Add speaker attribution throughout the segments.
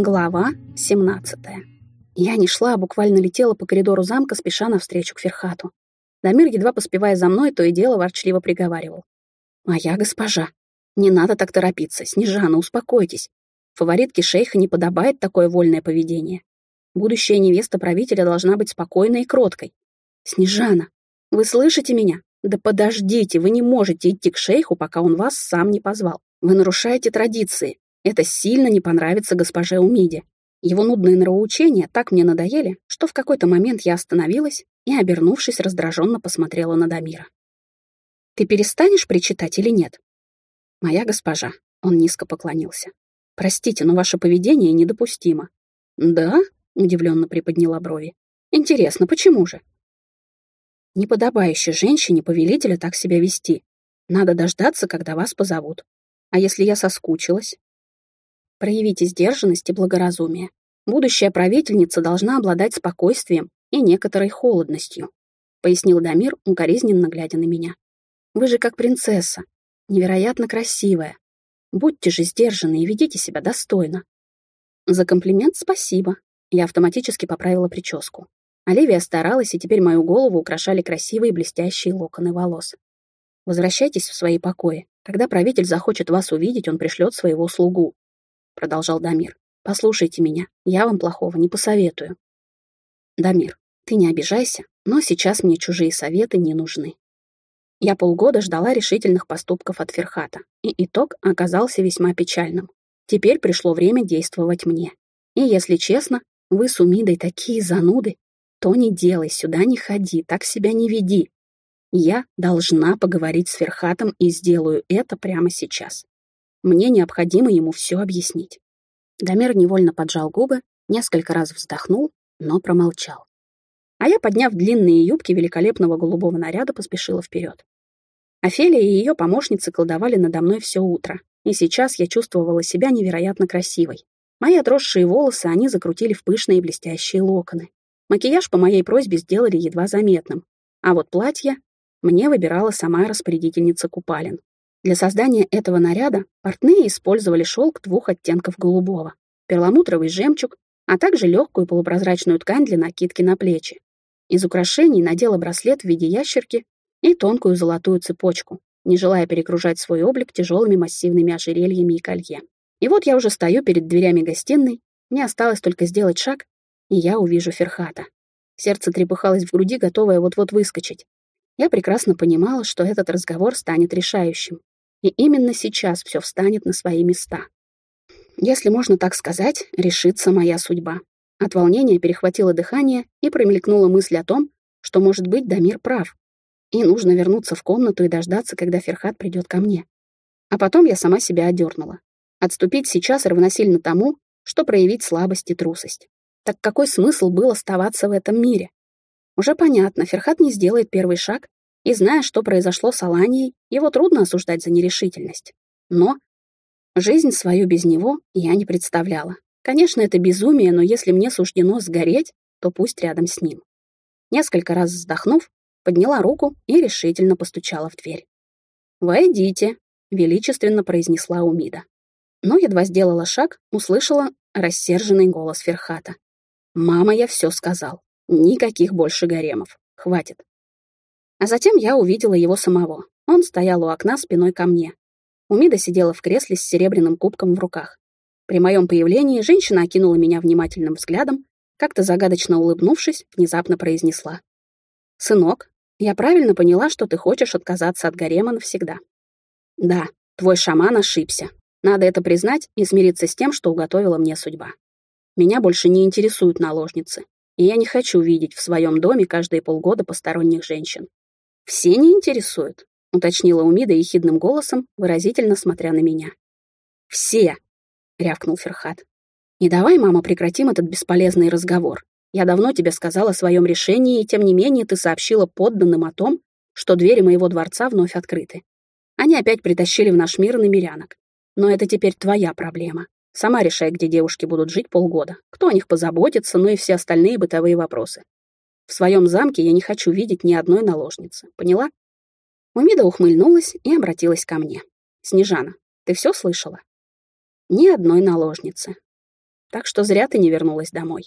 Speaker 1: Глава 17. Я не шла, а буквально летела по коридору замка, спеша навстречу к Ферхату. Дамир, едва поспевая за мной, то и дело ворчливо приговаривал. «Моя госпожа, не надо так торопиться. Снежана, успокойтесь. Фаворитке шейха не подобает такое вольное поведение. Будущая невеста правителя должна быть спокойной и кроткой. Снежана, вы слышите меня? Да подождите, вы не можете идти к шейху, пока он вас сам не позвал. Вы нарушаете традиции. Это сильно не понравится госпоже Умиде. Его нудные нравоучения так мне надоели, что в какой-то момент я остановилась и, обернувшись, раздраженно посмотрела на Дамира. «Ты перестанешь причитать или нет?» «Моя госпожа», — он низко поклонился. «Простите, но ваше поведение недопустимо». «Да?» — удивленно приподняла брови. «Интересно, почему же?» «Неподобающе женщине повелителя так себя вести. Надо дождаться, когда вас позовут. А если я соскучилась?» Проявите сдержанность и благоразумие. Будущая правительница должна обладать спокойствием и некоторой холодностью, пояснил Дамир, укоризненно глядя на меня. Вы же как принцесса, невероятно красивая. Будьте же сдержаны и ведите себя достойно. За комплимент спасибо. Я автоматически поправила прическу. Оливия старалась, и теперь мою голову украшали красивые блестящие локоны волос. Возвращайтесь в свои покои. Когда правитель захочет вас увидеть, он пришлет своего слугу продолжал Дамир. «Послушайте меня, я вам плохого не посоветую». «Дамир, ты не обижайся, но сейчас мне чужие советы не нужны». Я полгода ждала решительных поступков от Ферхата, и итог оказался весьма печальным. Теперь пришло время действовать мне. И если честно, вы с Умидой такие зануды, то не делай, сюда не ходи, так себя не веди. Я должна поговорить с Ферхатом и сделаю это прямо сейчас. Мне необходимо ему все объяснить. Дамир невольно поджал губы, несколько раз вздохнул, но промолчал. А я, подняв длинные юбки великолепного голубого наряда, поспешила вперед. Офелия и ее помощницы колдовали надо мной все утро, и сейчас я чувствовала себя невероятно красивой. Мои отросшие волосы они закрутили в пышные блестящие локоны. Макияж по моей просьбе сделали едва заметным, а вот платье мне выбирала сама распорядительница купалин. Для создания этого наряда портные использовали шелк двух оттенков голубого, перламутровый жемчуг, а также легкую полупрозрачную ткань для накидки на плечи. Из украшений надела браслет в виде ящерки и тонкую золотую цепочку, не желая перегружать свой облик тяжелыми массивными ожерельями и колье. И вот я уже стою перед дверями гостиной, мне осталось только сделать шаг, и я увижу Ферхата. Сердце трепыхалось в груди, готовое вот-вот выскочить. Я прекрасно понимала, что этот разговор станет решающим. И именно сейчас все встанет на свои места. Если можно так сказать, решится моя судьба. От волнения перехватило дыхание и промелькнула мысль о том, что, может быть, Дамир прав. И нужно вернуться в комнату и дождаться, когда Ферхат придет ко мне. А потом я сама себя одернула. Отступить сейчас равносильно тому, что проявить слабость и трусость. Так какой смысл был оставаться в этом мире? Уже понятно, Ферхат не сделает первый шаг, и зная, что произошло с Аланией, его трудно осуждать за нерешительность. Но жизнь свою без него я не представляла. Конечно, это безумие, но если мне суждено сгореть, то пусть рядом с ним. Несколько раз вздохнув, подняла руку и решительно постучала в дверь. «Войдите», — величественно произнесла Умида. Но едва сделала шаг, услышала рассерженный голос Ферхата. «Мама, я все сказал. Никаких больше гаремов. Хватит. А затем я увидела его самого. Он стоял у окна спиной ко мне. Умида сидела в кресле с серебряным кубком в руках. При моем появлении женщина окинула меня внимательным взглядом, как-то загадочно улыбнувшись, внезапно произнесла. «Сынок, я правильно поняла, что ты хочешь отказаться от гарема навсегда?» «Да, твой шаман ошибся. Надо это признать и смириться с тем, что уготовила мне судьба. Меня больше не интересуют наложницы, и я не хочу видеть в своем доме каждые полгода посторонних женщин. «Все не интересуют», — уточнила Умида ехидным голосом, выразительно смотря на меня. «Все», — рявкнул Ферхат. «И давай, мама, прекратим этот бесполезный разговор. Я давно тебе сказала о своем решении, и тем не менее ты сообщила подданным о том, что двери моего дворца вновь открыты. Они опять притащили в наш мир намерянок. Но это теперь твоя проблема. Сама решай, где девушки будут жить полгода, кто о них позаботится, ну и все остальные бытовые вопросы. В своем замке я не хочу видеть ни одной наложницы. Поняла? Умида ухмыльнулась и обратилась ко мне. «Снежана, ты все слышала?» «Ни одной наложницы». так что зря ты не вернулась домой».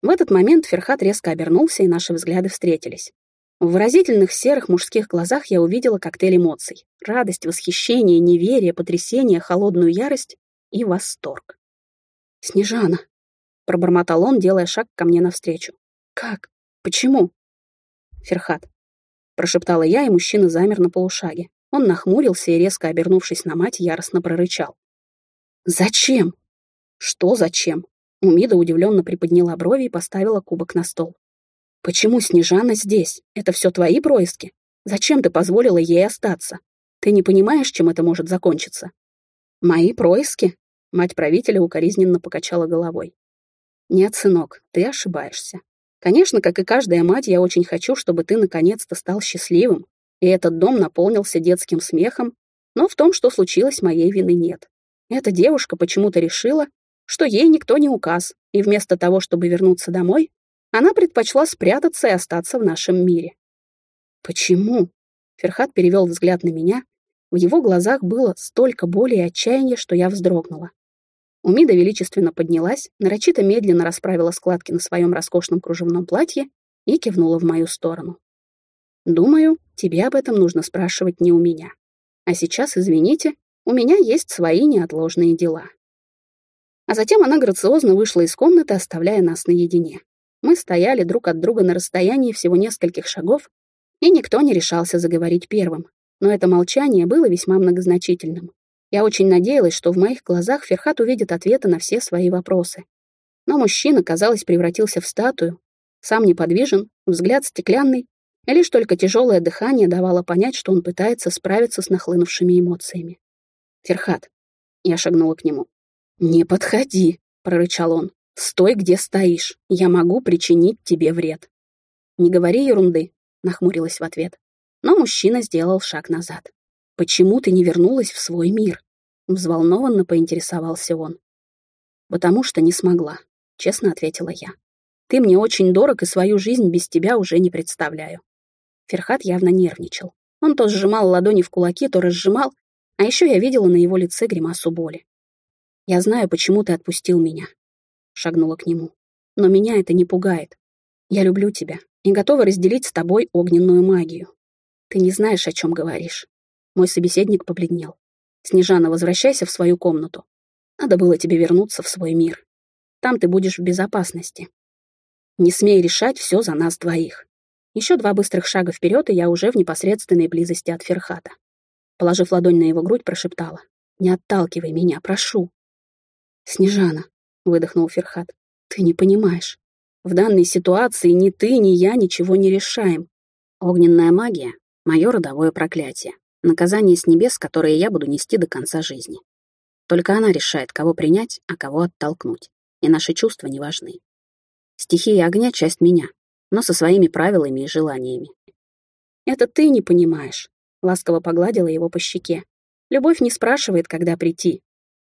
Speaker 1: В этот момент Ферхат резко обернулся, и наши взгляды встретились. В выразительных серых мужских глазах я увидела коктейль эмоций. Радость, восхищение, неверие, потрясение, холодную ярость и восторг. «Снежана!» — пробормотал он, делая шаг ко мне навстречу. «Как? Почему?» «Ферхат», — прошептала я, и мужчина замер на полушаге. Он нахмурился и, резко обернувшись на мать, яростно прорычал. «Зачем?» «Что зачем?» Умида удивленно приподняла брови и поставила кубок на стол. «Почему Снежана здесь? Это все твои происки? Зачем ты позволила ей остаться? Ты не понимаешь, чем это может закончиться?» «Мои происки?» Мать правителя укоризненно покачала головой. «Нет, сынок, ты ошибаешься. Конечно, как и каждая мать, я очень хочу, чтобы ты наконец-то стал счастливым, и этот дом наполнился детским смехом, но в том, что случилось, моей вины нет. Эта девушка почему-то решила, что ей никто не указ, и вместо того, чтобы вернуться домой, она предпочла спрятаться и остаться в нашем мире. «Почему?» Ферхат перевел взгляд на меня, в его глазах было столько боли и отчаяния, что я вздрогнула. Умида величественно поднялась, нарочито медленно расправила складки на своем роскошном кружевном платье и кивнула в мою сторону. «Думаю, тебе об этом нужно спрашивать не у меня. А сейчас, извините, у меня есть свои неотложные дела». А затем она грациозно вышла из комнаты, оставляя нас наедине. Мы стояли друг от друга на расстоянии всего нескольких шагов, и никто не решался заговорить первым, но это молчание было весьма многозначительным. Я очень надеялась, что в моих глазах Ферхат увидит ответы на все свои вопросы. Но мужчина, казалось, превратился в статую, сам неподвижен, взгляд стеклянный, и лишь только тяжелое дыхание давало понять, что он пытается справиться с нахлынувшими эмоциями. «Ферхат», — я шагнула к нему. «Не подходи», — прорычал он. «Стой, где стоишь. Я могу причинить тебе вред». «Не говори ерунды», — нахмурилась в ответ. Но мужчина сделал шаг назад. «Почему ты не вернулась в свой мир?» Взволнованно поинтересовался он. «Потому что не смогла», — честно ответила я. «Ты мне очень дорог, и свою жизнь без тебя уже не представляю». Ферхат явно нервничал. Он то сжимал ладони в кулаки, то разжимал, а еще я видела на его лице гримасу боли. «Я знаю, почему ты отпустил меня», — шагнула к нему. «Но меня это не пугает. Я люблю тебя и готова разделить с тобой огненную магию. Ты не знаешь, о чем говоришь. Мой собеседник побледнел. Снежана, возвращайся в свою комнату. Надо было тебе вернуться в свой мир. Там ты будешь в безопасности. Не смей решать все за нас двоих. Еще два быстрых шага вперед, и я уже в непосредственной близости от Ферхата. Положив ладонь на его грудь, прошептала. «Не отталкивай меня, прошу». «Снежана», — выдохнул Ферхат, — «ты не понимаешь. В данной ситуации ни ты, ни я ничего не решаем. Огненная магия Мое родовое проклятие. Наказание с небес, которое я буду нести до конца жизни. Только она решает, кого принять, а кого оттолкнуть. И наши чувства не важны. Стихия огня — часть меня, но со своими правилами и желаниями. «Это ты не понимаешь», — ласково погладила его по щеке. «Любовь не спрашивает, когда прийти.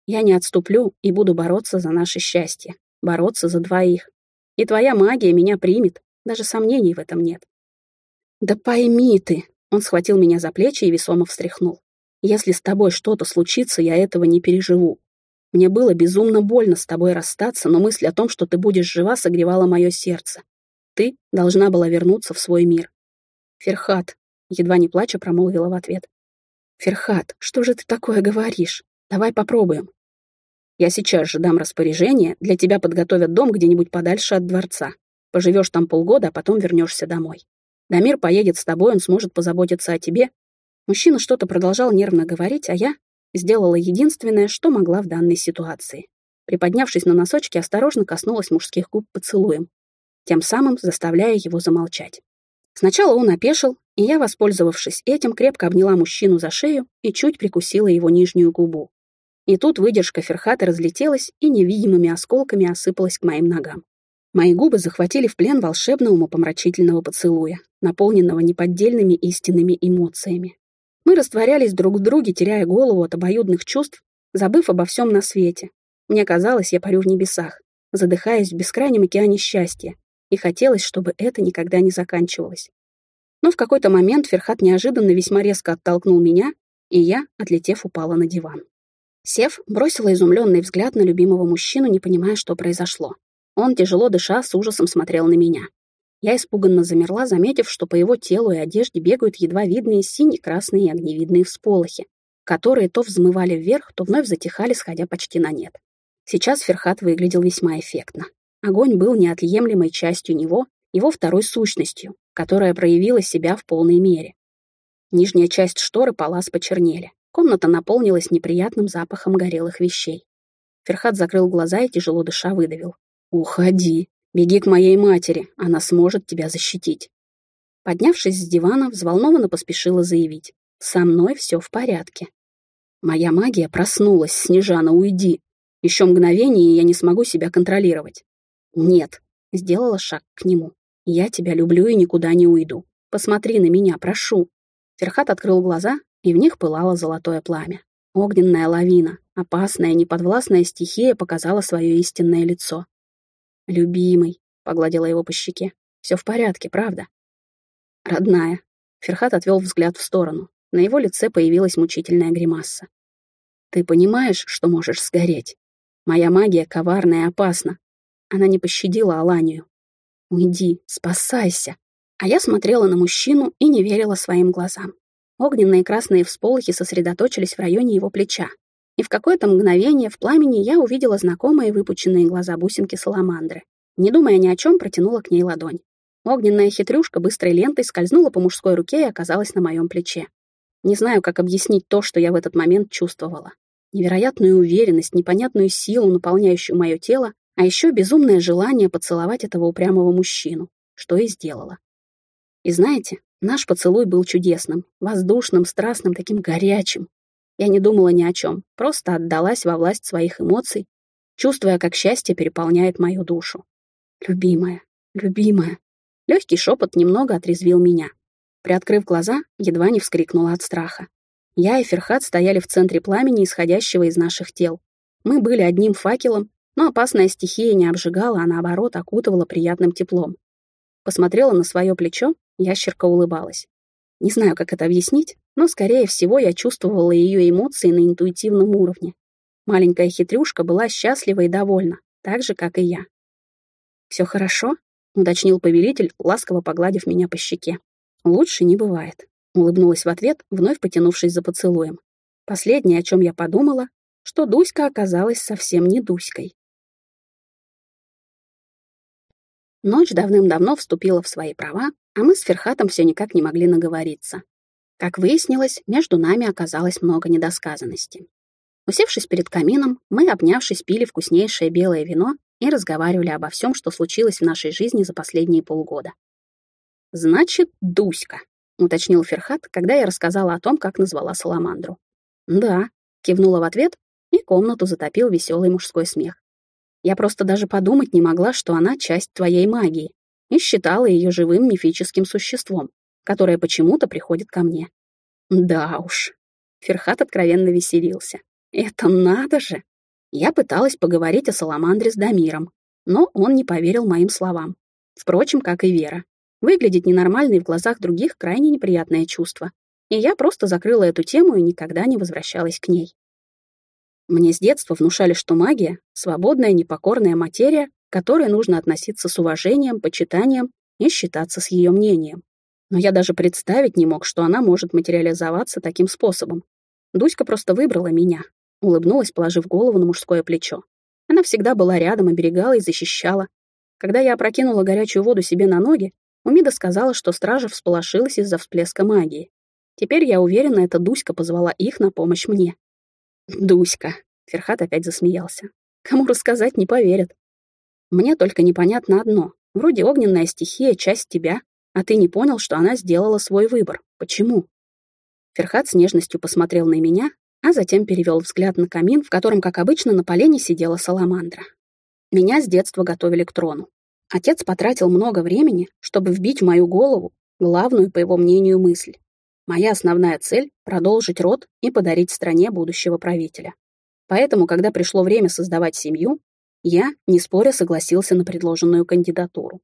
Speaker 1: Я не отступлю и буду бороться за наше счастье, бороться за двоих. И твоя магия меня примет, даже сомнений в этом нет». «Да пойми ты», он схватил меня за плечи и весомо встряхнул. «Если с тобой что-то случится, я этого не переживу. Мне было безумно больно с тобой расстаться, но мысль о том, что ты будешь жива, согревала мое сердце. Ты должна была вернуться в свой мир». «Ферхат», — едва не плача промолвила в ответ. «Ферхат, что же ты такое говоришь? Давай попробуем». «Я сейчас же дам распоряжение, для тебя подготовят дом где-нибудь подальше от дворца. Поживешь там полгода, а потом вернешься домой. Дамир поедет с тобой, он сможет позаботиться о тебе. Мужчина что-то продолжал нервно говорить, а я сделала единственное, что могла в данной ситуации. Приподнявшись на носочки, осторожно коснулась мужских губ поцелуем, тем самым заставляя его замолчать. Сначала он опешил, и я, воспользовавшись этим, крепко обняла мужчину за шею и чуть прикусила его нижнюю губу. И тут выдержка Ферхата разлетелась и невидимыми осколками осыпалась к моим ногам. Мои губы захватили в плен волшебного умопомрачительного поцелуя, наполненного неподдельными истинными эмоциями. Мы растворялись друг в друге, теряя голову от обоюдных чувств, забыв обо всем на свете. Мне казалось, я парю в небесах, задыхаясь в бескрайнем океане счастья, и хотелось, чтобы это никогда не заканчивалось. Но в какой-то момент Ферхат неожиданно весьма резко оттолкнул меня, и я, отлетев, упала на диван. Сев бросила изумленный взгляд на любимого мужчину, не понимая, что произошло. Он, тяжело дыша, с ужасом смотрел на меня. Я испуганно замерла, заметив, что по его телу и одежде бегают едва видные сине-красные и огневидные всполохи, которые то взмывали вверх, то вновь затихали, сходя почти на нет. Сейчас Ферхат выглядел весьма эффектно. Огонь был неотъемлемой частью него, его второй сущностью, которая проявила себя в полной мере. Нижняя часть шторы палас почернели. Комната наполнилась неприятным запахом горелых вещей. Ферхат закрыл глаза и, тяжело дыша, выдавил. «Уходи. Беги к моей матери. Она сможет тебя защитить». Поднявшись с дивана, взволнованно поспешила заявить. «Со мной все в порядке». Моя магия проснулась. «Снежана, уйди. Еще мгновение, и я не смогу себя контролировать». «Нет», — сделала шаг к нему. «Я тебя люблю и никуда не уйду. Посмотри на меня, прошу». Ферхат открыл глаза, и в них пылало золотое пламя. Огненная лавина, опасная, неподвластная стихия показала свое истинное лицо. «Любимый», — погладила его по щеке, — «все в порядке, правда?» «Родная». Ферхат отвел взгляд в сторону. На его лице появилась мучительная гримаса. «Ты понимаешь, что можешь сгореть? Моя магия коварна и опасна. Она не пощадила Аланию. Уйди, спасайся!» А я смотрела на мужчину и не верила своим глазам. Огненные красные всполохи сосредоточились в районе его плеча. И в какое-то мгновение в пламени я увидела знакомые выпученные глаза бусинки саламандры. Не думая ни о чем, протянула к ней ладонь. Огненная хитрюшка быстрой лентой скользнула по мужской руке и оказалась на моем плече. Не знаю, как объяснить то, что я в этот момент чувствовала. Невероятную уверенность, непонятную силу, наполняющую мое тело, а еще безумное желание поцеловать этого упрямого мужчину, что и сделала. И знаете, Наш поцелуй был чудесным, воздушным, страстным, таким горячим. Я не думала ни о чем, просто отдалась во власть своих эмоций, чувствуя, как счастье переполняет мою душу. Любимая, любимая. Легкий шепот немного отрезвил меня. Приоткрыв глаза, едва не вскрикнула от страха. Я и Ферхат стояли в центре пламени, исходящего из наших тел. Мы были одним факелом, но опасная стихия не обжигала, а наоборот окутывала приятным теплом. Посмотрела на свое плечо Ящерка улыбалась. Не знаю, как это объяснить, но, скорее всего, я чувствовала ее эмоции на интуитивном уровне. Маленькая хитрюшка была счастлива и довольна, так же, как и я. «Все хорошо?» — уточнил повелитель, ласково погладив меня по щеке. «Лучше не бывает», — улыбнулась в ответ, вновь потянувшись за поцелуем. Последнее, о чем я подумала, что Дуська оказалась совсем не Дуськой. Ночь давным-давно вступила в свои права, а мы с Ферхатом все никак не могли наговориться. Как выяснилось, между нами оказалось много недосказанности. Усевшись перед камином, мы, обнявшись, пили вкуснейшее белое вино и разговаривали обо всем, что случилось в нашей жизни за последние полгода. «Значит, Дуська», — уточнил Ферхат, когда я рассказала о том, как назвала Саламандру. «Да», — кивнула в ответ, и комнату затопил веселый мужской смех. Я просто даже подумать не могла, что она часть твоей магии, и считала ее живым мифическим существом, которое почему-то приходит ко мне. Да уж. Ферхат откровенно веселился. Это надо же! Я пыталась поговорить о Саламандре с Дамиром, но он не поверил моим словам. Впрочем, как и Вера. Выглядеть ненормальной в глазах других крайне неприятное чувство. И я просто закрыла эту тему и никогда не возвращалась к ней. Мне с детства внушали, что магия — свободная, непокорная материя, к которой нужно относиться с уважением, почитанием и считаться с ее мнением. Но я даже представить не мог, что она может материализоваться таким способом. Дуська просто выбрала меня, улыбнулась, положив голову на мужское плечо. Она всегда была рядом, оберегала и защищала. Когда я опрокинула горячую воду себе на ноги, Умида сказала, что стража всполошилась из-за всплеска магии. Теперь я уверена, эта Дуська позвала их на помощь мне. Дуська. Ферхат опять засмеялся. Кому рассказать, не поверят. Мне только непонятно одно. Вроде огненная стихия — часть тебя, а ты не понял, что она сделала свой выбор. Почему? Ферхат с нежностью посмотрел на меня, а затем перевел взгляд на камин, в котором, как обычно, на полене сидела саламандра. Меня с детства готовили к трону. Отец потратил много времени, чтобы вбить в мою голову главную, по его мнению, мысль. Моя основная цель — продолжить род и подарить стране будущего правителя. Поэтому, когда пришло время создавать семью, я, не споря, согласился на предложенную кандидатуру.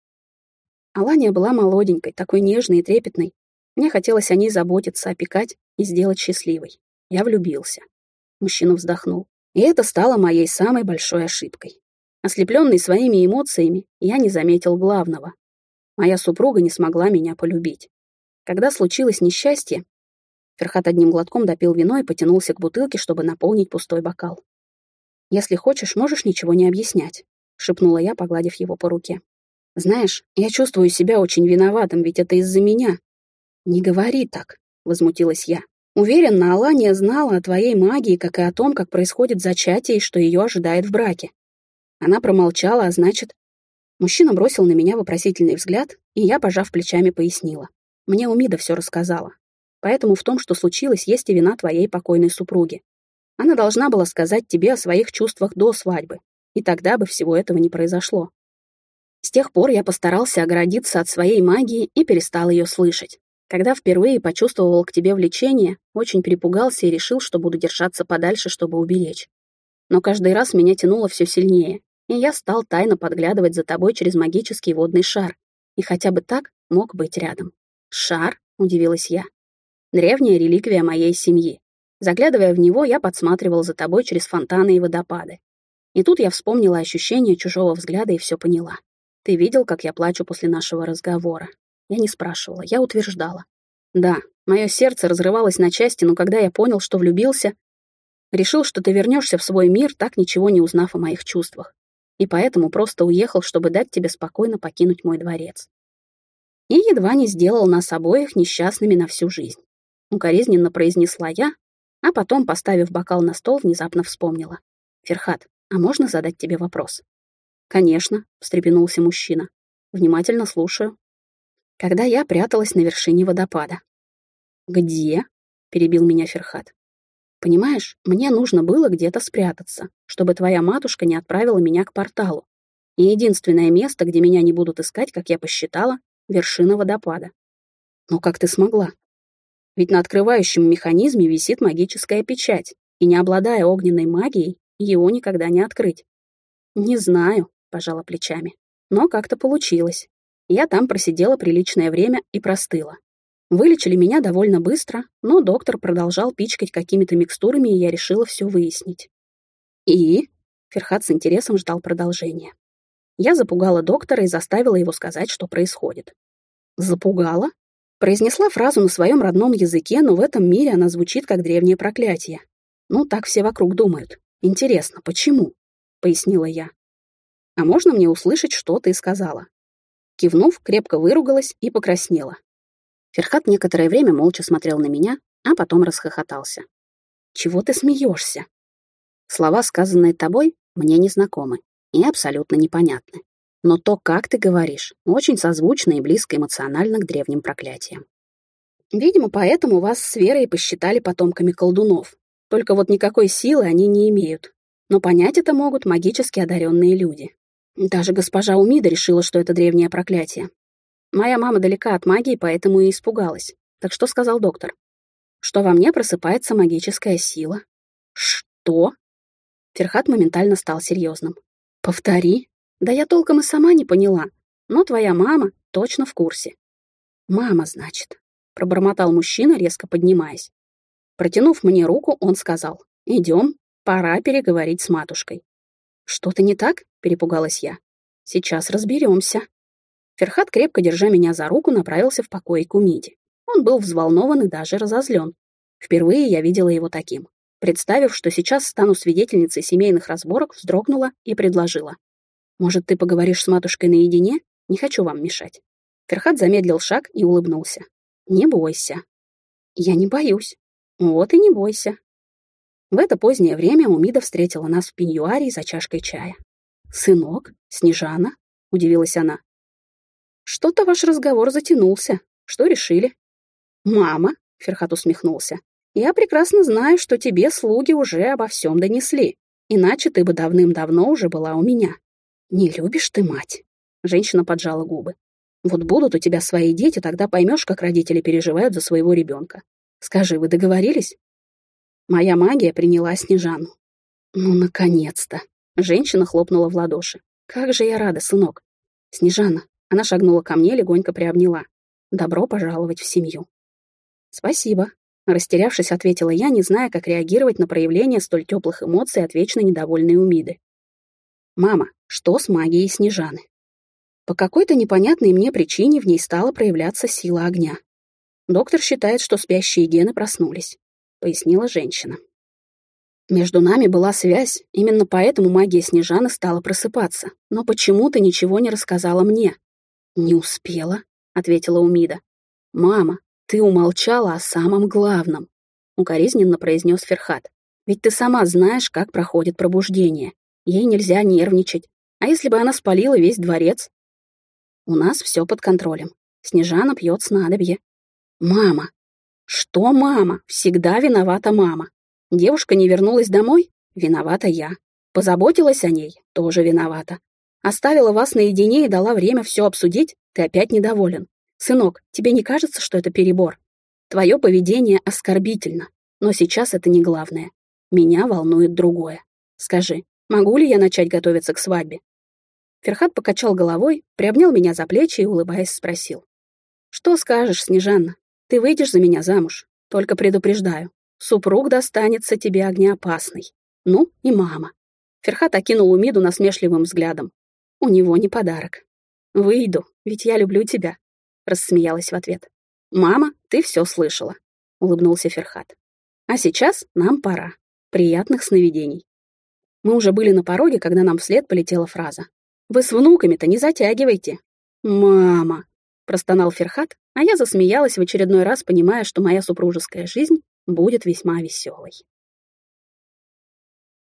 Speaker 1: Алания была молоденькой, такой нежной и трепетной. Мне хотелось о ней заботиться, опекать и сделать счастливой. Я влюбился. Мужчина вздохнул. И это стало моей самой большой ошибкой. Ослепленный своими эмоциями, я не заметил главного. Моя супруга не смогла меня полюбить. Когда случилось несчастье, Ферхат одним глотком допил вино и потянулся к бутылке, чтобы наполнить пустой бокал. «Если хочешь, можешь ничего не объяснять», — шепнула я, погладив его по руке. «Знаешь, я чувствую себя очень виноватым, ведь это из-за меня». «Не говори так», — возмутилась я. «Уверена, Алания знала о твоей магии, как и о том, как происходит зачатие и что ее ожидает в браке». Она промолчала, а значит... Мужчина бросил на меня вопросительный взгляд, и я, пожав плечами, пояснила. Мне Умида все рассказала. Поэтому в том, что случилось, есть и вина твоей покойной супруги. Она должна была сказать тебе о своих чувствах до свадьбы, и тогда бы всего этого не произошло. С тех пор я постарался оградиться от своей магии и перестал ее слышать. Когда впервые почувствовал к тебе влечение, очень перепугался и решил, что буду держаться подальше, чтобы уберечь. Но каждый раз меня тянуло все сильнее, и я стал тайно подглядывать за тобой через магический водный шар, и хотя бы так мог быть рядом. «Шар?» — удивилась я. «Древняя реликвия моей семьи. Заглядывая в него, я подсматривал за тобой через фонтаны и водопады. И тут я вспомнила ощущение чужого взгляда и все поняла. Ты видел, как я плачу после нашего разговора? Я не спрашивала, я утверждала. Да, мое сердце разрывалось на части, но когда я понял, что влюбился, решил, что ты вернешься в свой мир, так ничего не узнав о моих чувствах. И поэтому просто уехал, чтобы дать тебе спокойно покинуть мой дворец. И едва не сделал нас обоих несчастными на всю жизнь. Укоризненно произнесла я, а потом, поставив бокал на стол, внезапно вспомнила. «Ферхат, а можно задать тебе вопрос?» «Конечно», — встрепенулся мужчина. «Внимательно слушаю». «Когда я пряталась на вершине водопада». «Где?» — перебил меня Ферхат. «Понимаешь, мне нужно было где-то спрятаться, чтобы твоя матушка не отправила меня к порталу. И единственное место, где меня не будут искать, как я посчитала, — вершина водопада. Но как ты смогла? Ведь на открывающем механизме висит магическая печать, и не обладая огненной магией, его никогда не открыть. Не знаю, пожала плечами. Но как-то получилось. Я там просидела приличное время и простыла. Вылечили меня довольно быстро, но доктор продолжал пичкать какими-то микстурами, и я решила все выяснить. И? Ферхат с интересом ждал продолжения. Я запугала доктора и заставила его сказать, что происходит. Запугала? Произнесла фразу на своем родном языке, но в этом мире она звучит как древнее проклятие. Ну, так все вокруг думают. Интересно, почему? Пояснила я. А можно мне услышать, что ты сказала? Кивнув, крепко выругалась и покраснела. Ферхат некоторое время молча смотрел на меня, а потом расхохотался. «Чего ты смеешься?» Слова, сказанные тобой, мне незнакомы и абсолютно непонятны. Но то, как ты говоришь, очень созвучно и близко эмоционально к древним проклятиям. Видимо, поэтому вас с Верой посчитали потомками колдунов. Только вот никакой силы они не имеют. Но понять это могут магически одаренные люди. Даже госпожа Умида решила, что это древнее проклятие. Моя мама далека от магии, поэтому и испугалась. Так что сказал доктор? Что во мне просыпается магическая сила. Что? Ферхат моментально стал серьезным. Повтори. Да я толком и сама не поняла, но твоя мама точно в курсе. Мама, значит, пробормотал мужчина, резко поднимаясь. Протянув мне руку, он сказал, идем, пора переговорить с матушкой. Что-то не так? перепугалась я. Сейчас разберемся. Ферхат, крепко держа меня за руку, направился в покой Кумиди. Он был взволнован и даже разозлен. Впервые я видела его таким. Представив, что сейчас стану свидетельницей семейных разборок, вздрогнула и предложила. Может, ты поговоришь с матушкой наедине? Не хочу вам мешать». Ферхат замедлил шаг и улыбнулся. «Не бойся». «Я не боюсь». «Вот и не бойся». В это позднее время Умида встретила нас в пеньюаре за чашкой чая. «Сынок? Снежана?» — удивилась она. «Что-то ваш разговор затянулся. Что решили?» «Мама», — Ферхат усмехнулся, — «я прекрасно знаю, что тебе слуги уже обо всем донесли, иначе ты бы давным-давно уже была у меня. «Не любишь ты мать?» Женщина поджала губы. «Вот будут у тебя свои дети, тогда поймешь, как родители переживают за своего ребенка. Скажи, вы договорились?» Моя магия приняла Снежану. «Ну, наконец-то!» Женщина хлопнула в ладоши. «Как же я рада, сынок!» «Снежана!» Она шагнула ко мне, легонько приобняла. «Добро пожаловать в семью!» «Спасибо!» Растерявшись, ответила я, не зная, как реагировать на проявление столь теплых эмоций от вечно недовольной Умиды. «Мама, что с магией Снежаны?» По какой-то непонятной мне причине в ней стала проявляться сила огня. Доктор считает, что спящие гены проснулись, пояснила женщина. Между нами была связь, именно поэтому магия Снежаны стала просыпаться. Но почему ты ничего не рассказала мне? Не успела, ответила Умида. Мама, ты умолчала о самом главном, укоризненно произнес Ферхат. Ведь ты сама знаешь, как проходит пробуждение. Ей нельзя нервничать. А если бы она спалила весь дворец? У нас все под контролем. Снежана пьет снадобье. Мама. Что мама? Всегда виновата мама. Девушка не вернулась домой? Виновата я. Позаботилась о ней? Тоже виновата. Оставила вас наедине и дала время все обсудить? Ты опять недоволен. Сынок, тебе не кажется, что это перебор? Твое поведение оскорбительно. Но сейчас это не главное. Меня волнует другое. Скажи, могу ли я начать готовиться к свадьбе? Ферхат покачал головой, приобнял меня за плечи и, улыбаясь, спросил. «Что скажешь, Снежанна? Ты выйдешь за меня замуж? Только предупреждаю, Супруг достанется тебе огнеопасный. Ну и мама. Ферхат окинул Умиду насмешливым взглядом. У него не подарок. «Выйду, ведь я люблю тебя», — рассмеялась в ответ. «Мама, ты все слышала», — улыбнулся Ферхат. «А сейчас нам пора. Приятных сновидений». Мы уже были на пороге, когда нам вслед полетела фраза. «Вы с внуками-то не затягивайте». «Мама», — простонал Ферхат, а я засмеялась в очередной раз, понимая, что моя супружеская жизнь будет весьма веселой.